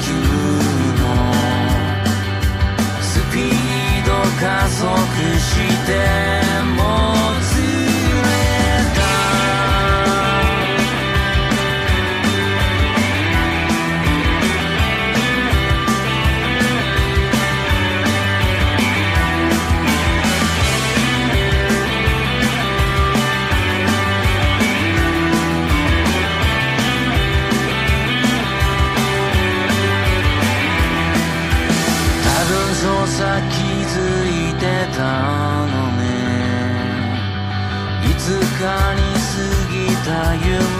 吸 you